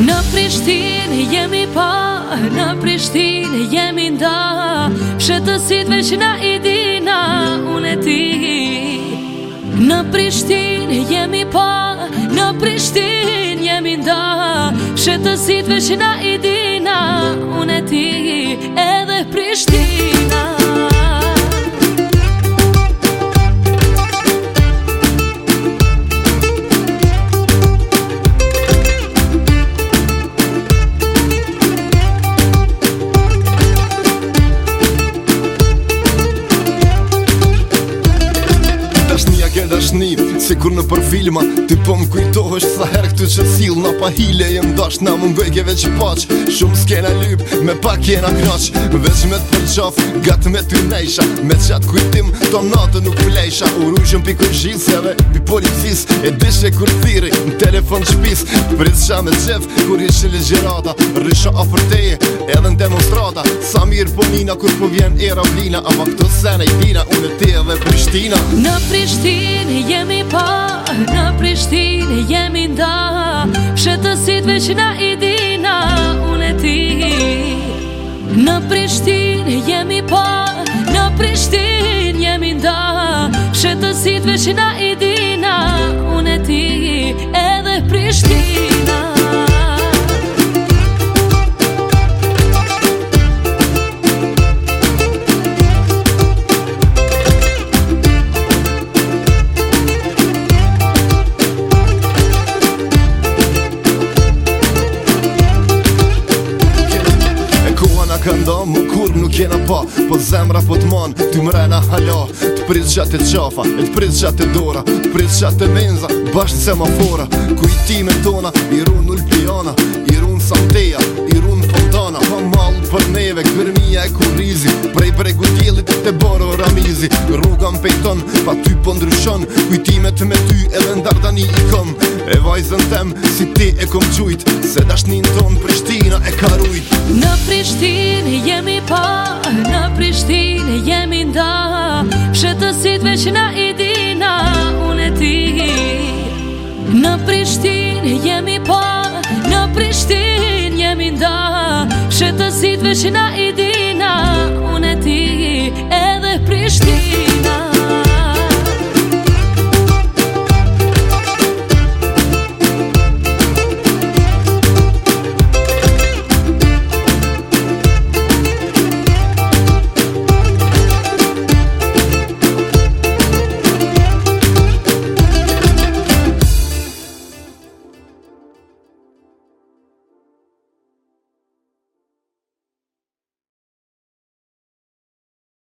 Në Prishtinë jemi pa, në Prishtinë jemi nda Pshetësit veç na i dina, unë e ti Në Prishtinë jemi pa, në Prishtinë jemi nda Pshetësit veç na i dina, unë e ti E është një Se kur në për filma Ti po më kujtohë Sa herë këtu që s'il Në pa hile jem dash Në më mbëgjeve që paq Shumë s'kena lyp Me pa kena knaq veç me të përqaf Gatë me ty nejsha Me qatë kujtim Të natë nuk më lejsha U rujshëm pi kërgjit pi policis E dishe kur thiri Në telefon qëpis Pritë qa me qef Kur ishë legjerata Rysha a përteje Edhe në demonstrata Sa mi Prishtina Kur po vjen e Ravlina Ama ma këtë sene i pina Unë e ti e dhe Prishtina Në Prishtin jemi pa Në Prishtin jemi nda Shëtësit veç na i dina Unë e ti Në Prishtin jemi pa Në Prishtin jemi nda Shëtësit veç na i dina do mu kur nuk jena pa Po zemra po t'mon, ty mrena halo Të prit gjatë të qafa, e të gjatë të dora Të prit gjatë të menza, bashkë të semafora Kujtime tona, i run ulpiona I run santeja, i run fontana Pa malë për neve, kërmija e kurizi Prej bregu tjelit të boro ramizi Rruga pejton, pa ty po ndryshon Kujtime të me ty, edhe ndarda i ikon E vajzën tem si ti e kom qujt Se dashnin ton Prishtina e ka rujt Në Prishtin jemi pa Në Prishtin jemi nda Shëtësit veç na i dina Unë e ti Në Prishtin jemi pa Në Prishtin jemi nda Shëtësit veç na i dina